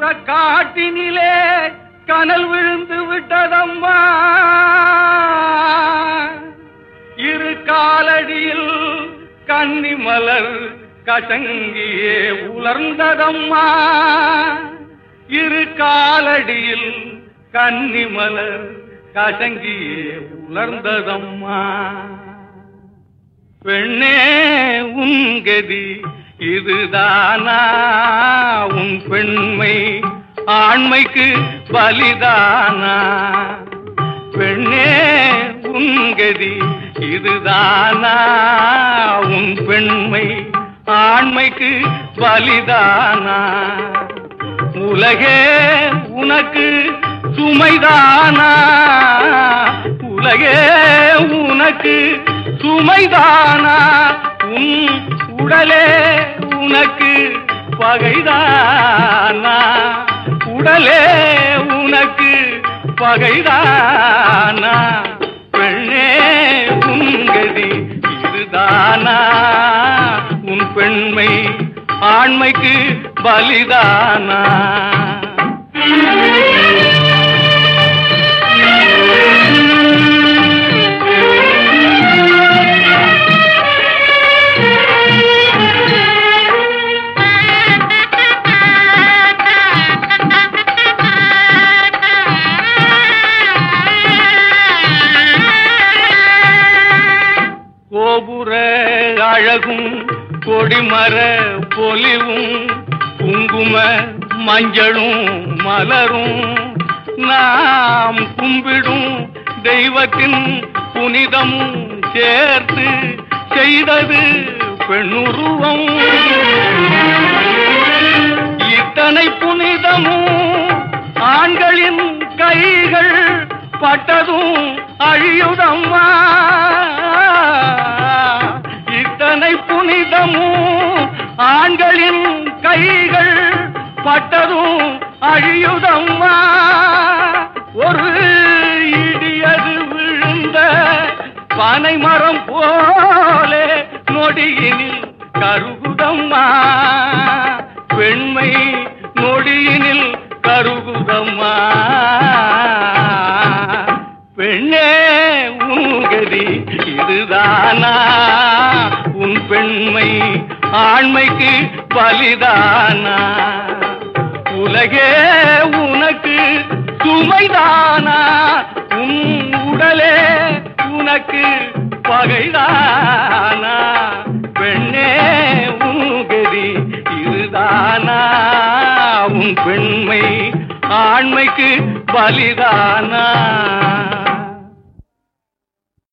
புறக்காட்டினிலே கனல் விழுந்து விட்டதம்மா. இரு காலடியில் கன்னி மலர் கசங்கியே உலர்ந்ததம்மா. இரு காலடியில் கன்னி மலர் கசங்கியே உலர்ந்ததம்மா. பெண்ணே உன் கதி இதுதானா? பெண்மை ஆண்மைக்கு பலிதானா? பெண்ணே உங்கதி இதுதானா? உன் பெண்மை ஆண்மைக்கு பலிதானா? உலகே உனக்கு சுமைதானா? உலகே உனக்கு சுமைதானா? உன் உடலே உனக்கு பகைதானா? உடலே உனக்கு பகைதானா? பெண்ணே உங்கதி இதுதானா? உன் பெண்மை ஆண்மைக்கு பலிதானா? கோபுர அழகும் கொடிமர பொலிவும் குங்கும மஞ்சளும் மலரும். நாம் கும்பிடும் தெய்வத்தின் புனிதமும் சேர்த்து செய்தது பெண்ணுருவம். இத்தனை புனிதமும் ஆண்களின் கைகள் பட்டதும் அழியுதம்மா. இத்தனை புனிதமும் ஆண்களின் கைகள் பட்டதும் அழியுதம்மா. ஒரு இடியது விழுந்த பனை மரம் போலே நொடியினில் கருகுதம்மா. பெண்மை நொடியினில் கருகுதம்மா. பெண்ணே உங்கதி இதுதானா? உன் பெண்மை ஆண்மைக்கு பலிதானா? உலகே உனக்கு சுமைதானா? உன் உடலே உனக்கு பகைதானா? பெண்ணே உங்கதி இதுதானா உன் பெண்மை ஆண்மைக்கு பலிதானா?